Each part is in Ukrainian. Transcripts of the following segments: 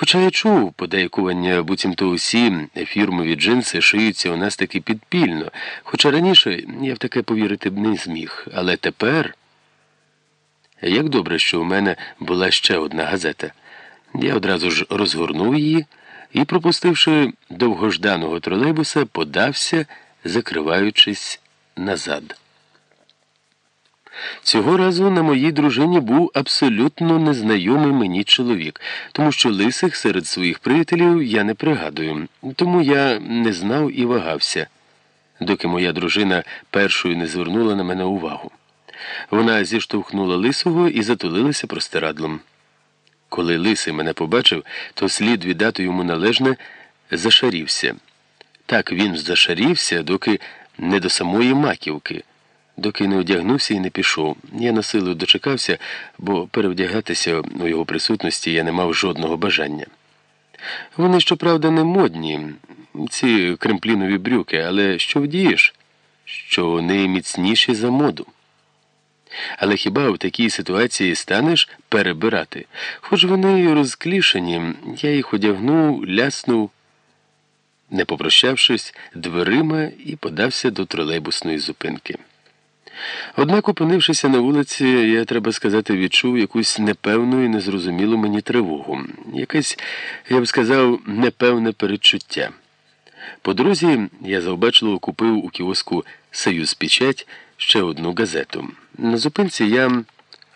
Хоча я чув подейкування, буцімто усі фірмові джинси шиються у нас таки підпільно, хоча раніше я в таке повірити б не зміг. Але тепер. Як добре, що у мене була ще одна газета. Я одразу ж розгорнув її і, пропустивши довгожданого тролейбуса, подався, закриваючись назад. Цього разу на моїй дружині був абсолютно незнайомий мені чоловік, тому що лисих серед своїх приятелів я не пригадую, тому я не знав і вагався, доки моя дружина першою не звернула на мене увагу. Вона зіштовхнула лисого і затулилася простирадлом. Коли лисий мене побачив, то слід віддати йому належне зашарівся. Так він зашарівся, доки не до самої маківки доки не одягнувся і не пішов. Я на силу дочекався, бо перевдягатися у його присутності я не мав жодного бажання. Вони, щоправда, не модні, ці кремплінові брюки, але що вдієш? Що вони міцніші за моду. Але хіба в такій ситуації станеш перебирати? Хоч вони розклішені, я їх одягнув, ляснув, не попрощавшись дверима і подався до тролейбусної зупинки. Однак, опинившися на вулиці, я, треба сказати, відчув якусь непевну і незрозумілу мені тривогу, якесь, я б сказав, непевне передчуття. По дорозі я завбачливо купив у кіоску Союз Печать ще одну газету. На зупинці я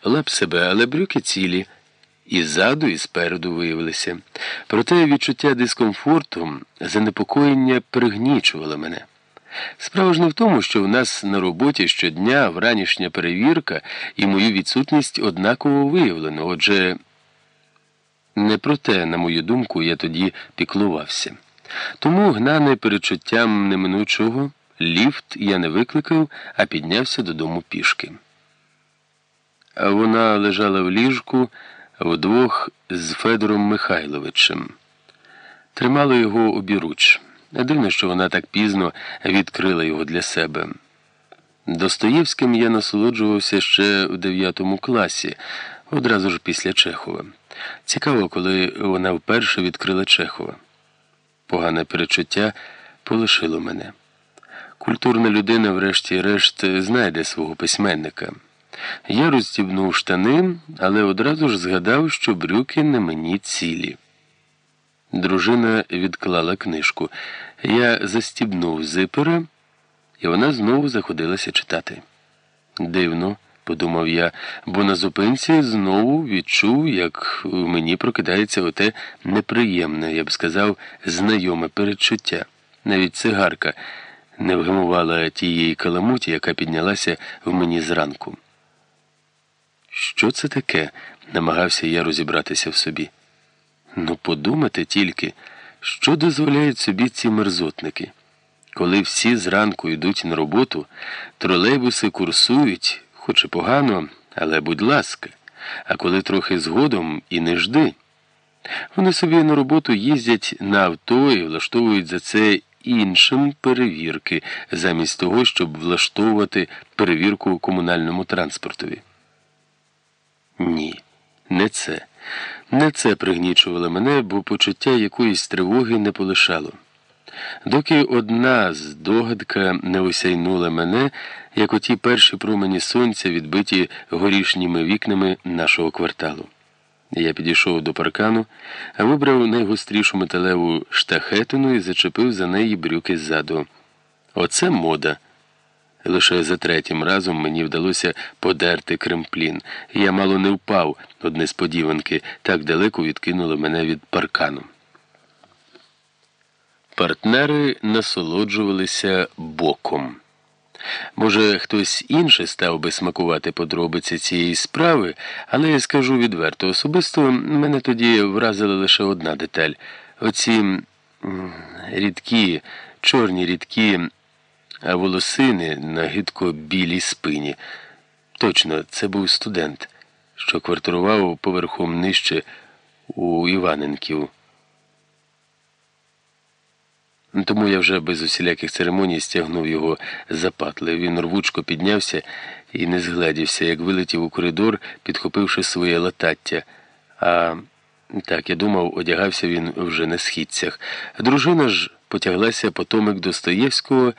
лап себе, але брюки цілі, і ззаду, і спереду виявилися. Проте відчуття дискомфорту, занепокоєння пригнічувало мене. Справа ж не в тому, що в нас на роботі щодня вранішня перевірка і мою відсутність однаково виявлено. Отже, не про те, на мою думку, я тоді піклувався. Тому, гнаний перечуттям неминучого, ліфт я не викликав, а піднявся додому пішки. Вона лежала в ліжку вдвох з Федором Михайловичем. Тримало його обіруч. Не дивно, що вона так пізно відкрила його для себе. Достоєвським я насолоджувався ще у дев'ятому класі, одразу ж після Чехова. Цікаво, коли вона вперше відкрила Чехова. Погане перечуття полишило мене. Культурна людина, врешті-решт, знайде свого письменника. Я розстібнув штани, але одразу ж згадав, що брюки на мені цілі. Дружина відклала книжку. Я застібнув зипера, і вона знову заходилася читати. Дивно, подумав я, бо на зупинці знову відчув, як у мені прокидається оте неприємне, я б сказав, знайоме передчуття. Навіть цигарка не вгамувала тієї каламуті, яка піднялася в мені зранку. Що це таке? намагався я розібратися в собі. Ну, подумати тільки, що дозволяють собі ці мерзотники. Коли всі зранку йдуть на роботу, тролейбуси курсують, хоч і погано, але будь ласка, а коли трохи згодом і не жди. Вони собі на роботу їздять на авто і влаштовують за це іншим перевірки, замість того, щоб влаштовувати перевірку у комунальному транспортові. Ні, не це. Не це пригнічувало мене, бо почуття якоїсь тривоги не полишало. Доки одна здогадка не осяйнула мене, як оті перші промені сонця, відбиті горішніми вікнами нашого кварталу. Я підійшов до паркану, вибрав найгострішу металеву штахетину і зачепив за неї брюки ззаду. Оце мода. Лише за третім разом мені вдалося подерти кремплін. Я мало не впав од несподіванки, так далеко відкинуло мене від паркану. Партнери насолоджувалися боком. Може, хтось інший став би смакувати подробиці цієї справи, але я скажу відверто, особисто мене тоді вразила лише одна деталь. Оці рідкі, чорні рідкі а волосини на гидко білій спині. Точно, це був студент, що квартирував поверхом нижче у Іваненків. Тому я вже без усіляких церемоній стягнув його за. Він рвучко піднявся і не згледівся, як вилетів у коридор, підхопивши своє латаття. А Так, я думав, одягався він вже на східцях. Дружина ж потяглася потомик Достоєвського.